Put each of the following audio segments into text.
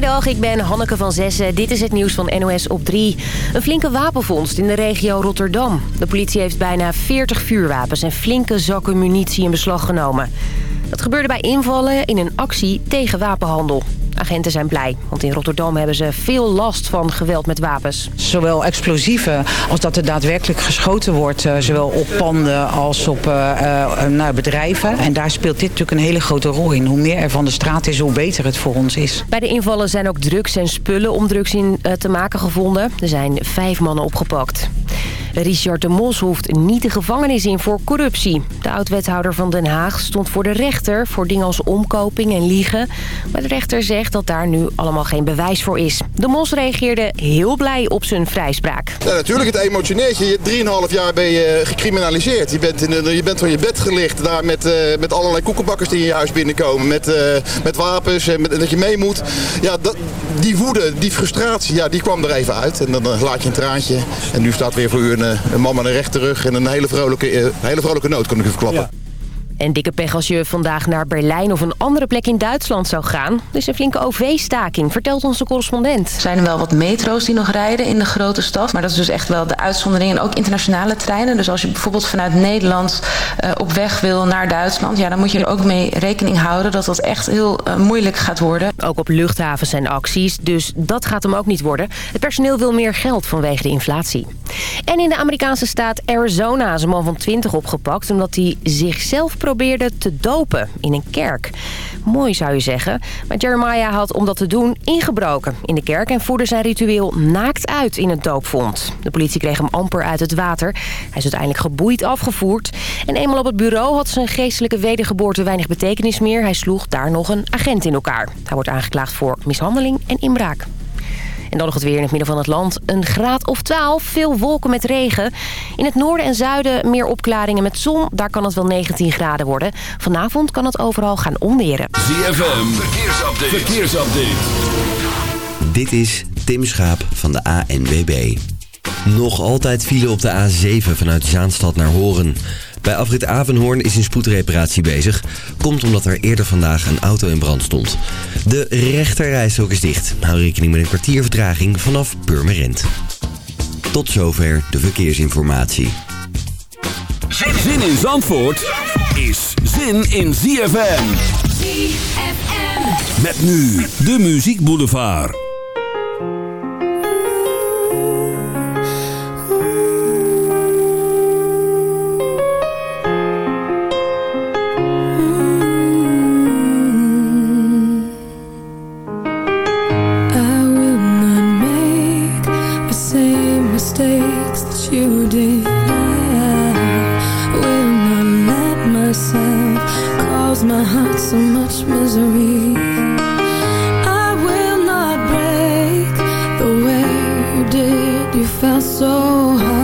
Goedemiddag, ik ben Hanneke van Zessen. Dit is het nieuws van NOS op 3. Een flinke wapenvondst in de regio Rotterdam. De politie heeft bijna 40 vuurwapens en flinke zakken munitie in beslag genomen. Dat gebeurde bij invallen in een actie tegen wapenhandel. Agenten zijn blij, want in Rotterdam hebben ze veel last van geweld met wapens. Zowel explosieven als dat er daadwerkelijk geschoten wordt. eh, Zowel op panden als op eh, eh, bedrijven. En daar speelt dit natuurlijk een hele grote rol in. Hoe meer er van de straat is, hoe beter het voor ons is. Bij de invallen zijn ook drugs en spullen om drugs in te maken gevonden. Er zijn vijf mannen opgepakt. Richard de Mos hoeft niet de gevangenis in voor corruptie. De oud-wethouder van Den Haag stond voor de rechter... voor dingen als omkoping en liegen. Maar de rechter zegt dat daar nu allemaal geen bewijs voor is. De Mos reageerde heel blij op zijn vrijspraak. Ja, natuurlijk, het emotioneert je. Je 3,5 jaar ben je gecriminaliseerd. Je bent, in je bent van je bed gelicht daar met, eh, met allerlei koekenbakkers die in je huis binnenkomen. Met, eh, met wapens en met, dat je mee moet. Ja, dat, die woede, die frustratie, ja, die kwam er even uit. En dan eh, laat je een traantje. En nu staat weer voor u een, eh, een man met een rechte rug en een hele vrolijke, eh, hele vrolijke noot, kan ik u verklappen. En dikke pech als je vandaag naar Berlijn of een andere plek in Duitsland zou gaan. Is een flinke OV-staking, vertelt onze correspondent. Er zijn wel wat metro's die nog rijden in de grote stad. Maar dat is dus echt wel de uitzondering. En ook internationale treinen. Dus als je bijvoorbeeld vanuit Nederland uh, op weg wil naar Duitsland... Ja, dan moet je er ook mee rekening houden dat dat echt heel uh, moeilijk gaat worden. Ook op luchthavens zijn acties, dus dat gaat hem ook niet worden. Het personeel wil meer geld vanwege de inflatie. En in de Amerikaanse staat Arizona is een man van 20 opgepakt... omdat hij zichzelf probeerde te dopen in een kerk. Mooi zou je zeggen. Maar Jeremiah had om dat te doen ingebroken in de kerk... en voerde zijn ritueel naakt uit in het doopvond. De politie kreeg hem amper uit het water. Hij is uiteindelijk geboeid afgevoerd. En eenmaal op het bureau had zijn geestelijke wedergeboorte weinig betekenis meer. Hij sloeg daar nog een agent in elkaar. Hij wordt aangeklaagd voor mishandeling en inbraak. En dan nog het weer in het midden van het land. Een graad of 12, veel wolken met regen. In het noorden en zuiden meer opklaringen met zon. Daar kan het wel 19 graden worden. Vanavond kan het overal gaan onweren. ZFM, verkeersupdate. verkeersupdate. Dit is Tim Schaap van de ANWB. Nog altijd file op de A7 vanuit Zaanstad naar Horen. Bij afrit Avenhoorn is een spoedreparatie bezig. Komt omdat er eerder vandaag een auto in brand stond. De rechterrijstrook is dicht. Hou rekening met een kwartier vertraging vanaf Purmerend. Tot zover de verkeersinformatie. Zin in Zandvoort is zin in ZFM. ZFM. Met nu de Muziek Boulevard. you did I will not let myself Cause my heart so much misery I will not break The way you did. You felt so hard.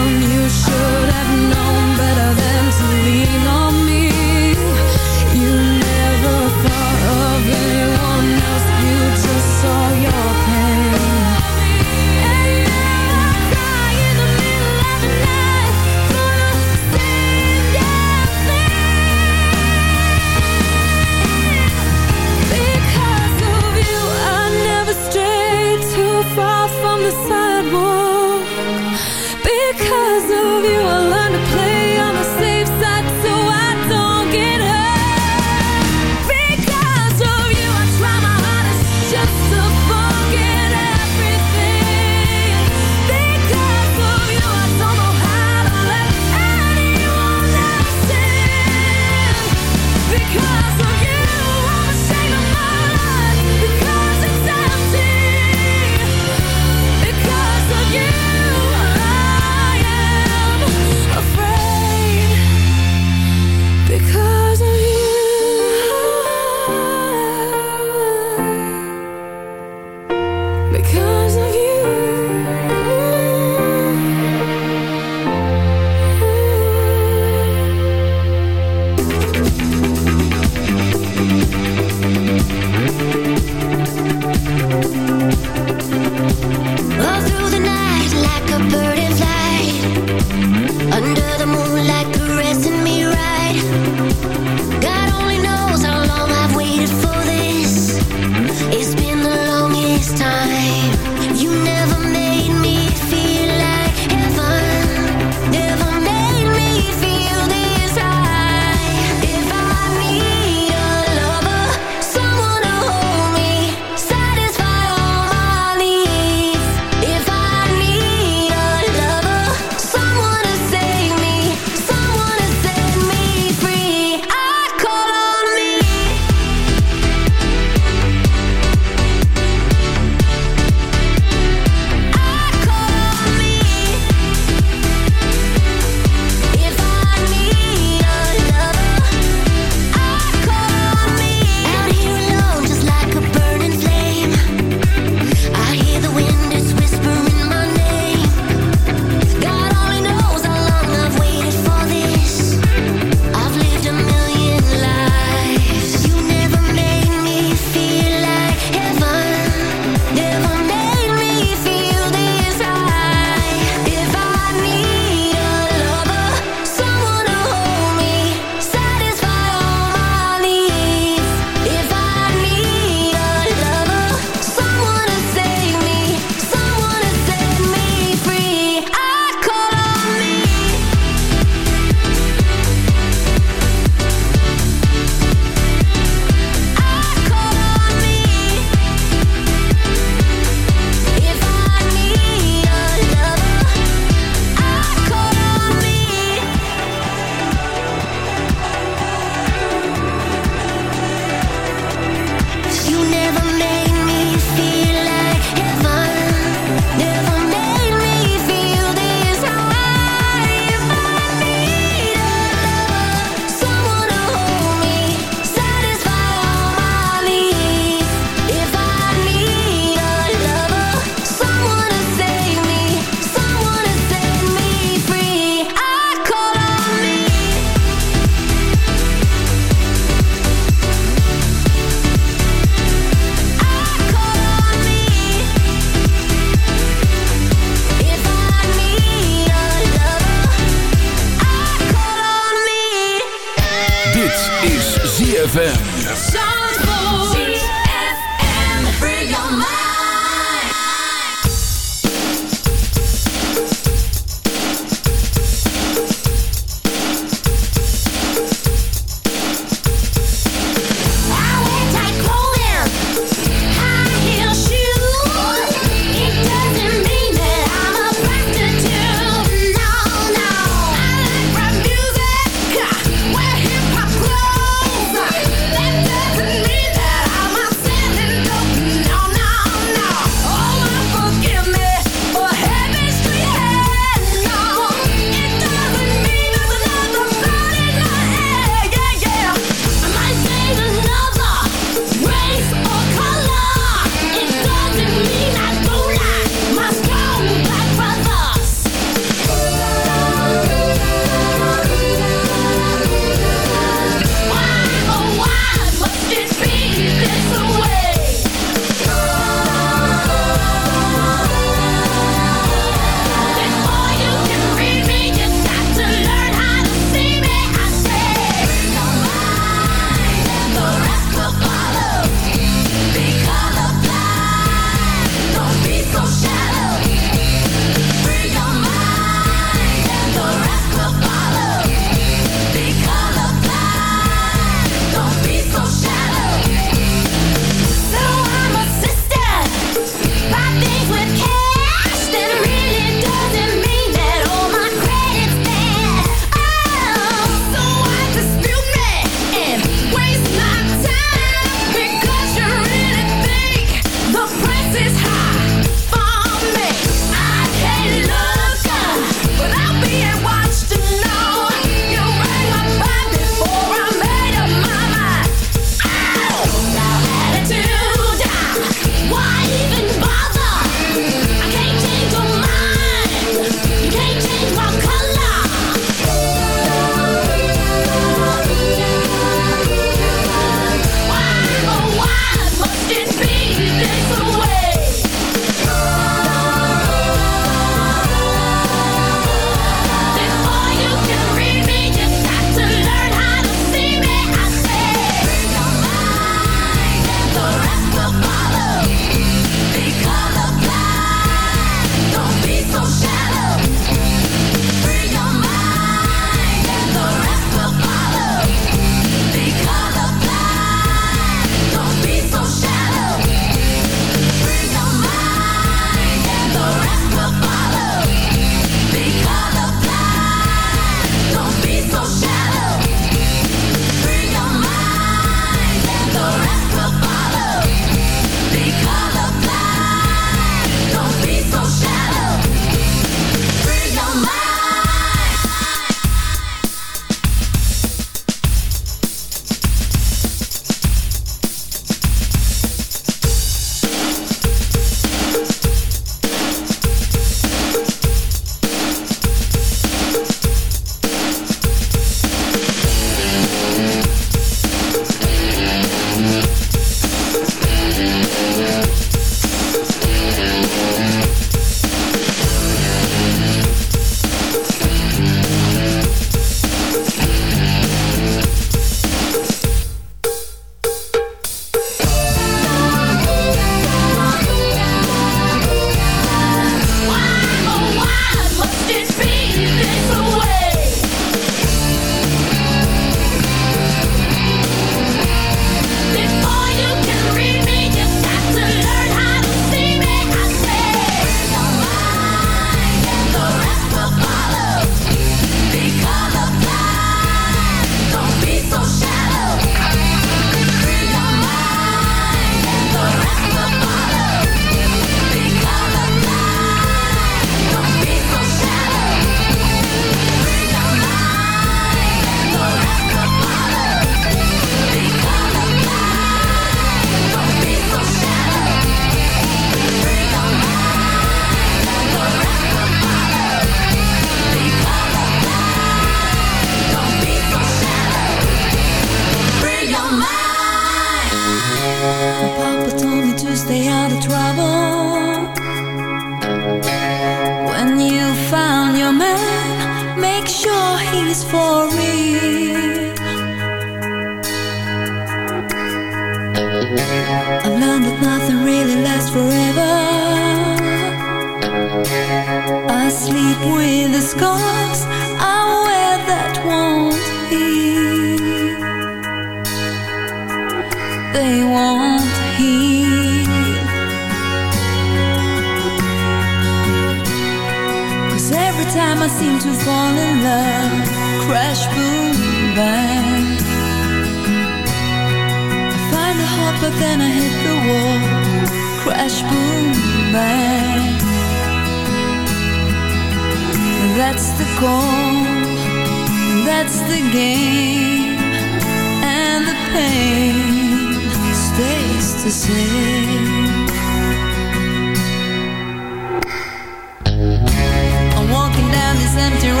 Empty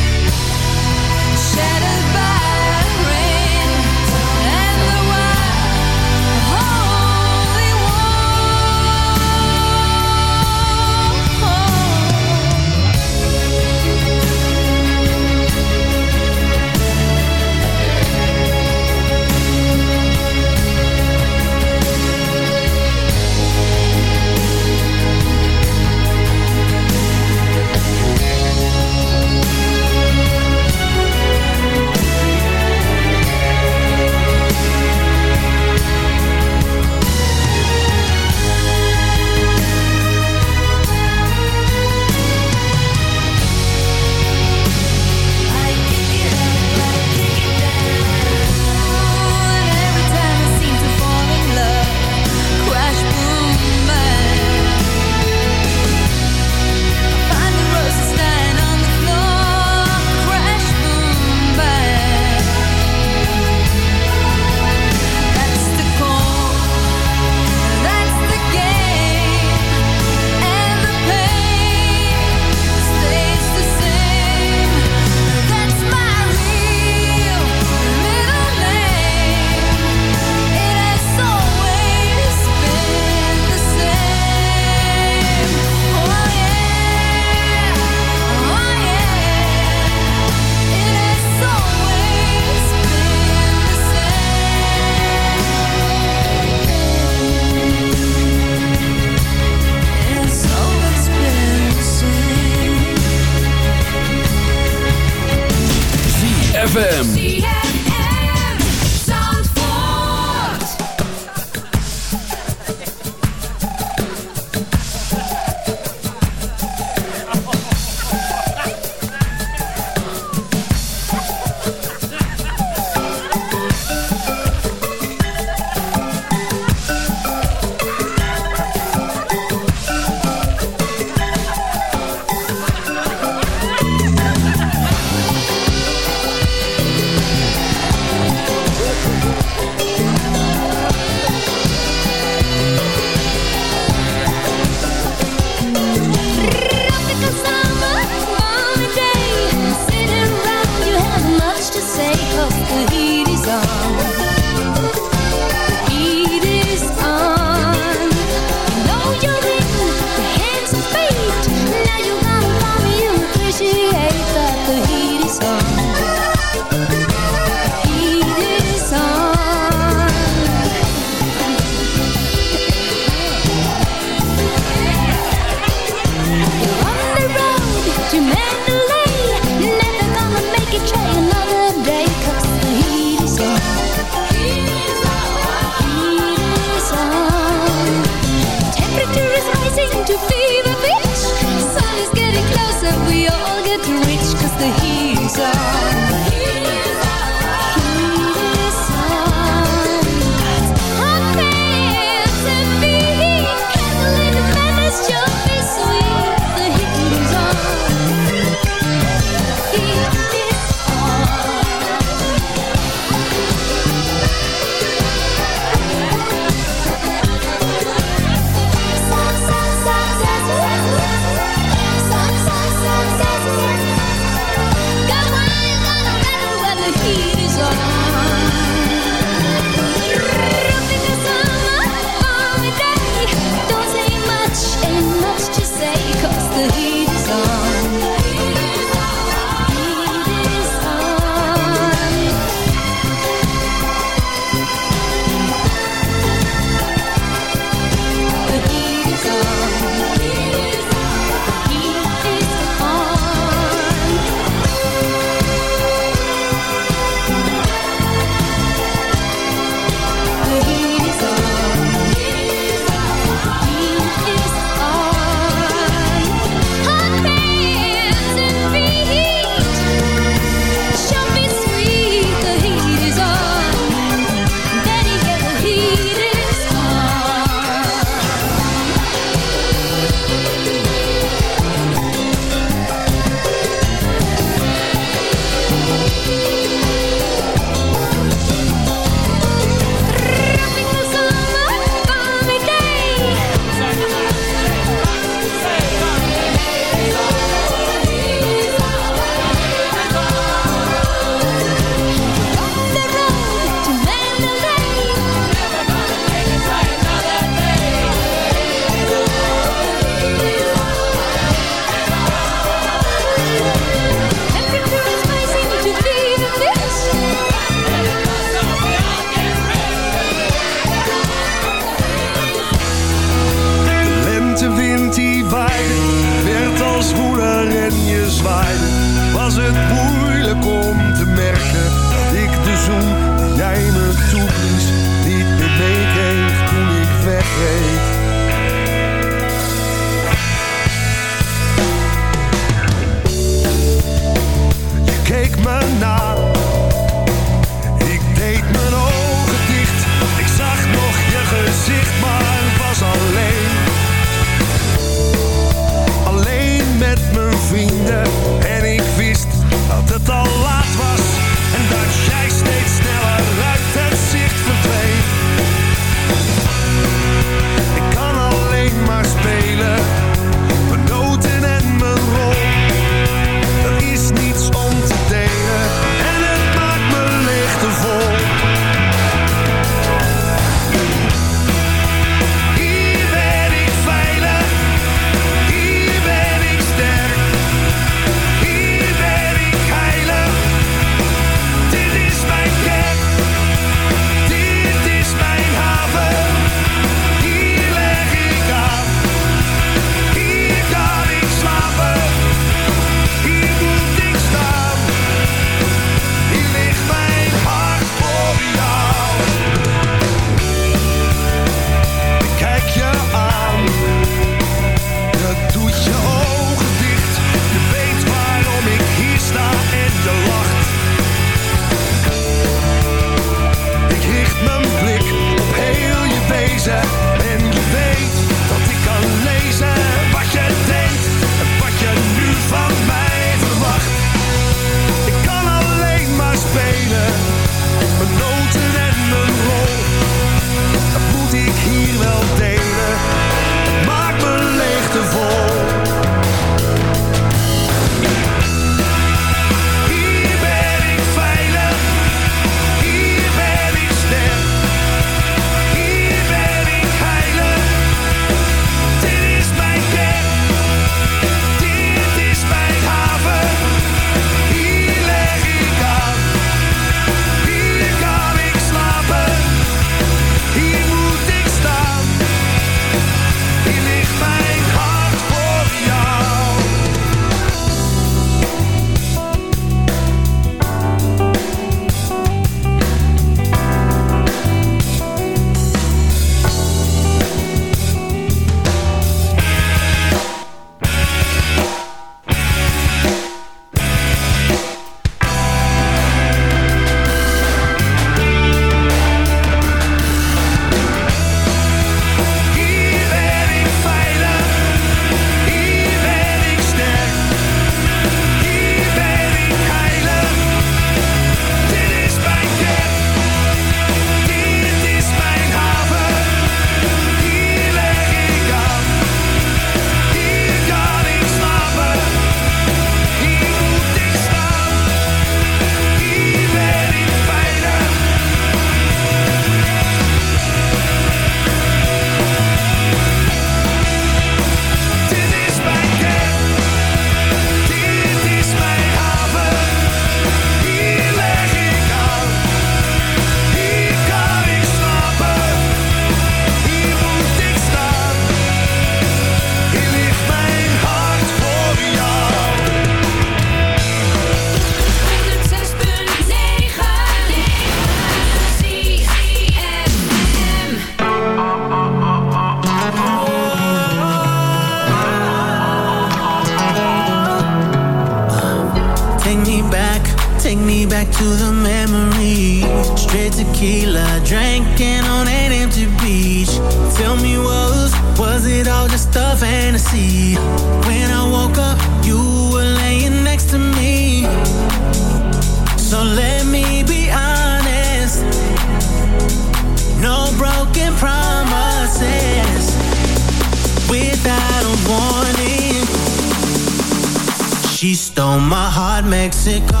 She stole my heart, Mexico.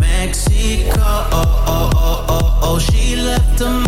Mexico. She left a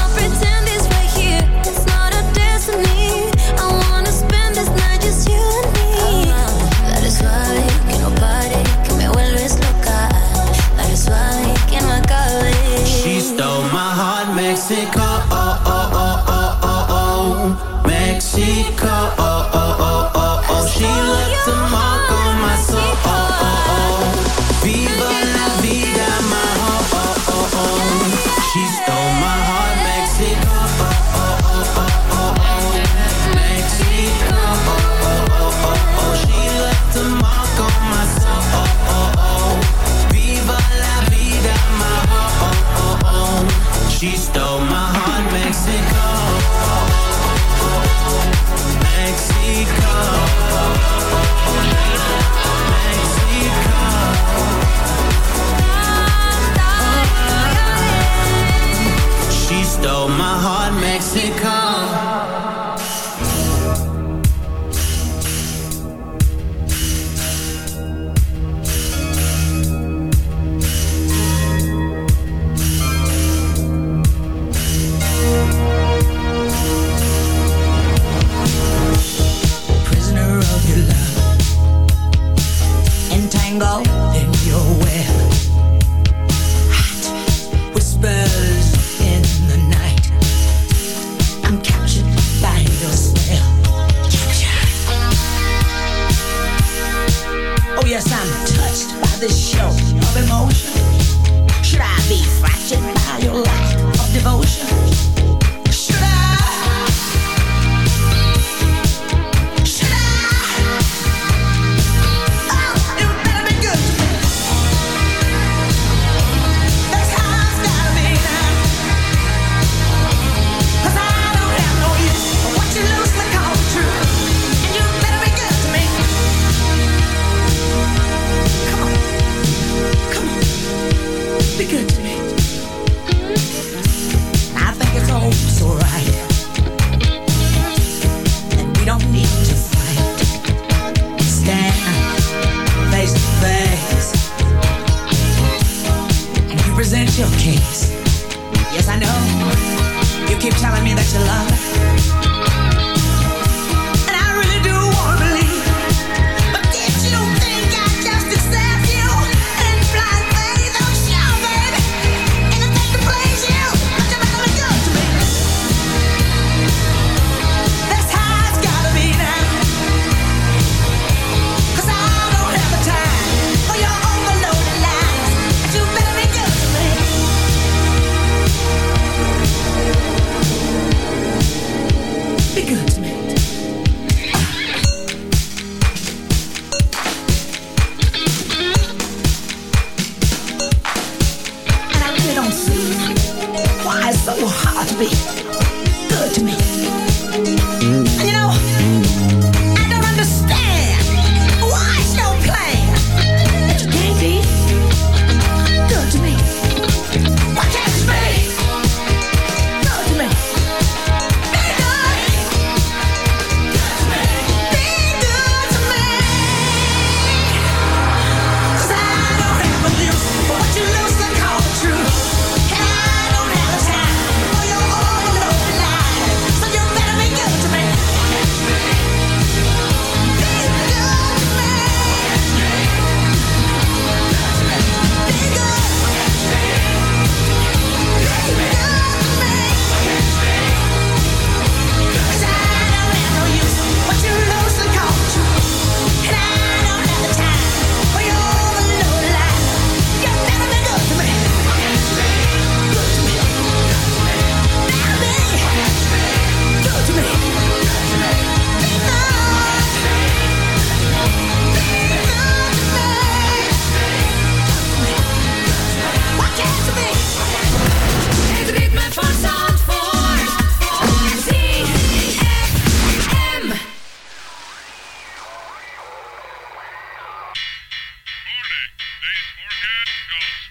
Zone.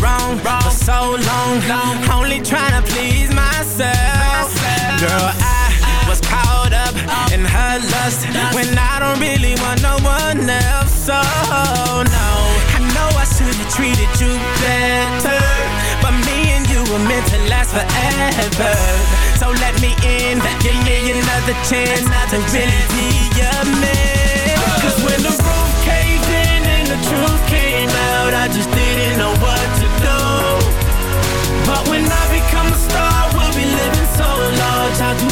wrong, wrong. for so long, long. Only trying to please myself. myself. Girl, I was caught up oh. in her lust That's when I don't really want no one else. So no, I know I should have treated you better, but me and you were meant to last forever. So let me in, give me another chance to really be your man. Oh. Cause when the roof caved in and the truth came out, I just didn't know what to when I become a star, we'll be living so large. I do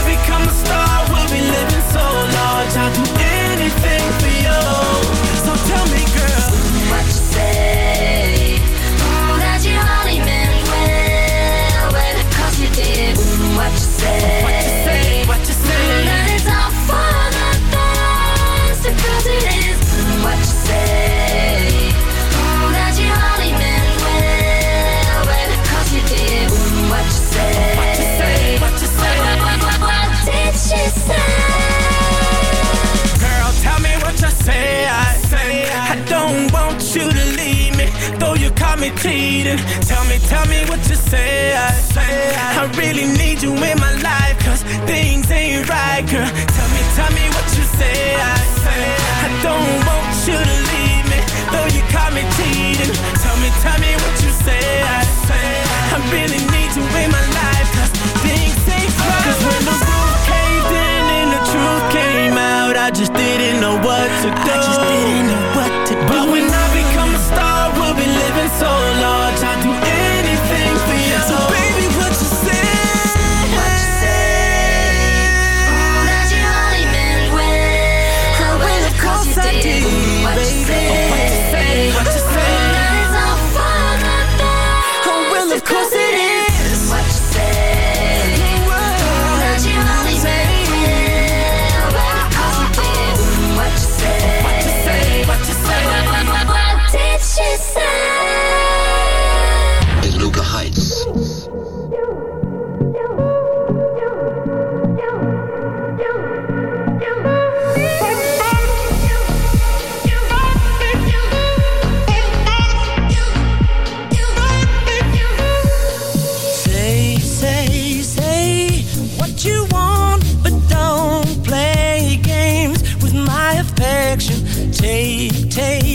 much to do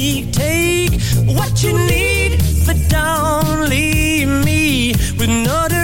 take, take what you need, but don't leave me with nothing.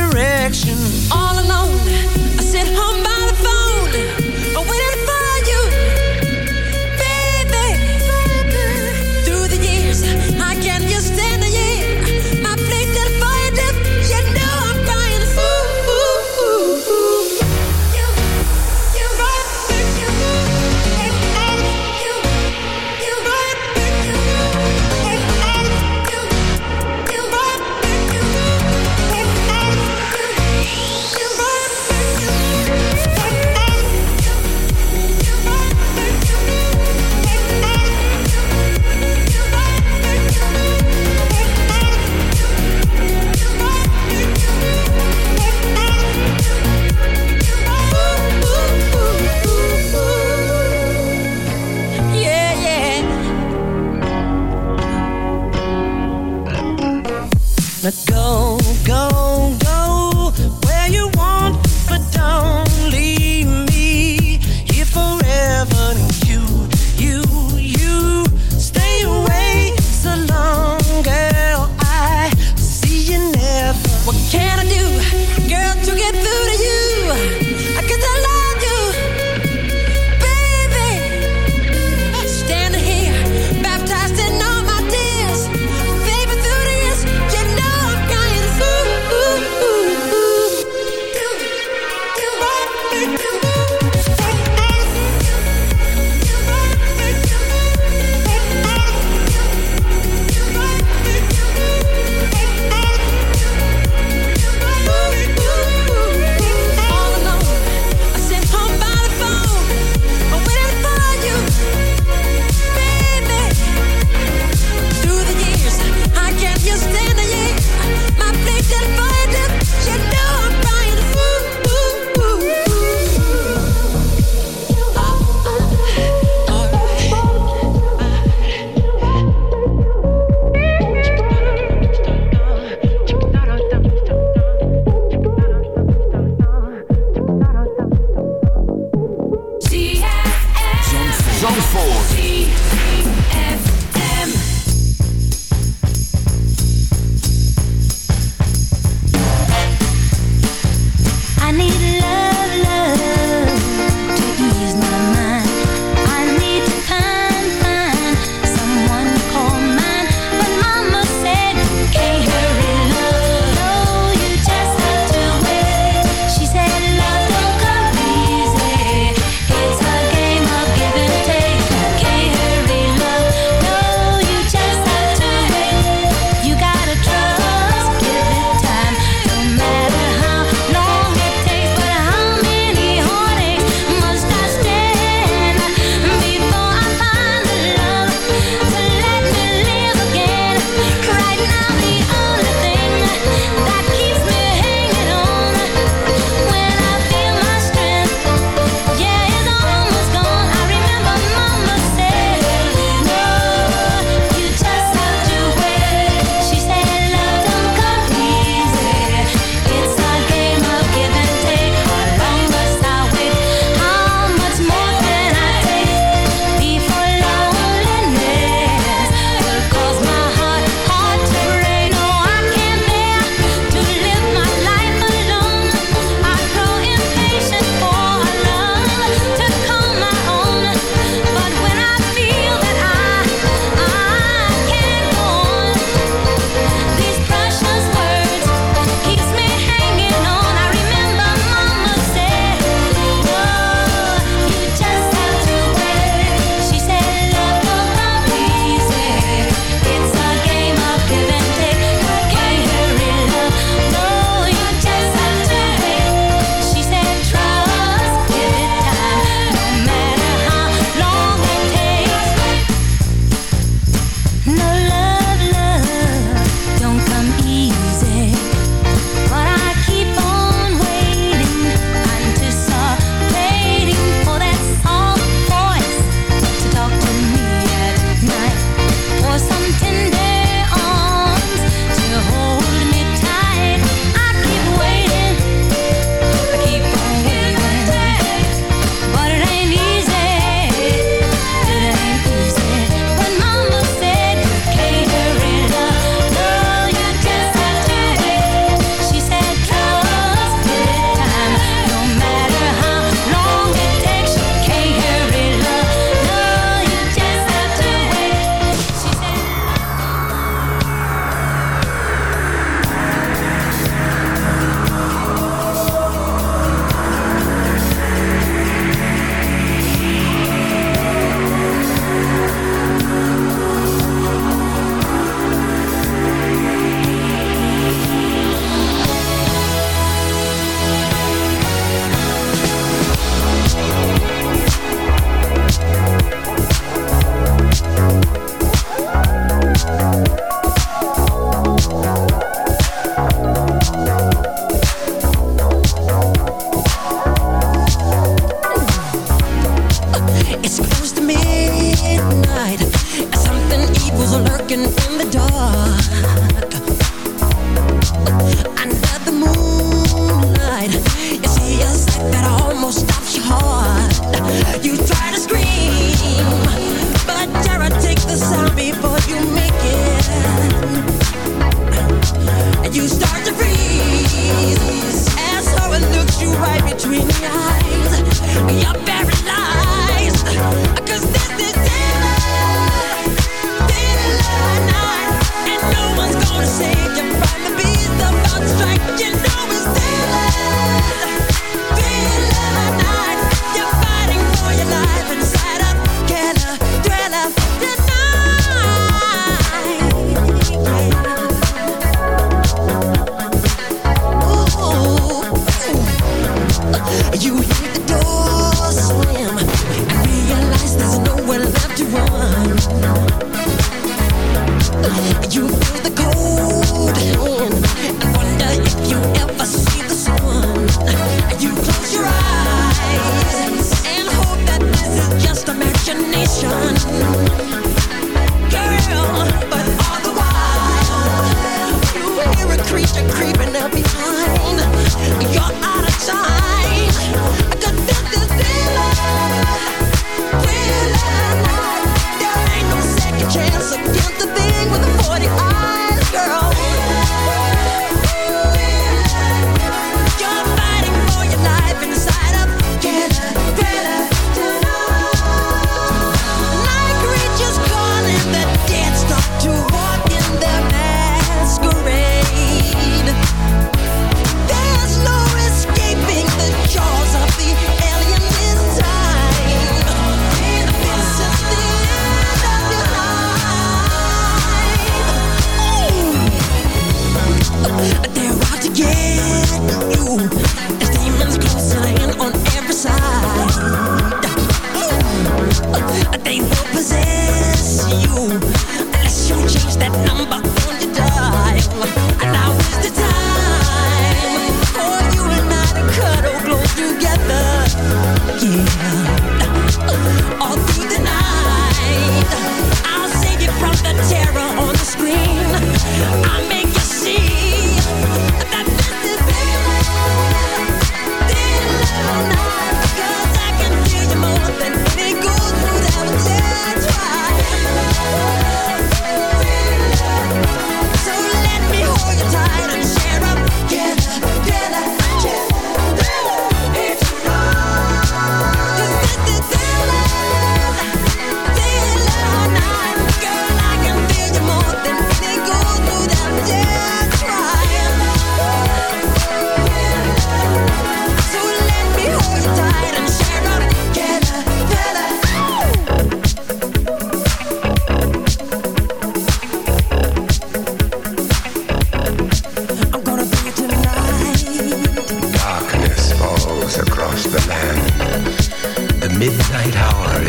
chance again.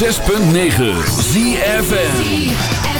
106.9 ZFN